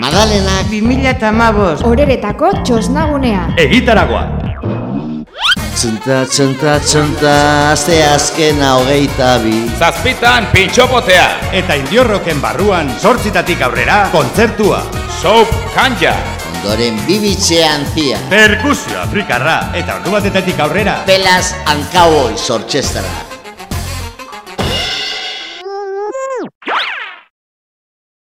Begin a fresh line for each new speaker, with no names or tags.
Madalenak.
2008
Horeretako txosnagunea.
Egitaragoa.
Txunta, txunta, txunta, azte azkena hogeita bi.
Zazpitan pintxopotea
Eta indiorroken barruan sortzitatik aurrera kontzertua.
Soap kanja.
Ondoren bibitxe antzia
Perkusio afrikarra. Eta ordu batetatik aurrera.
Pelas hankauoi sortxestara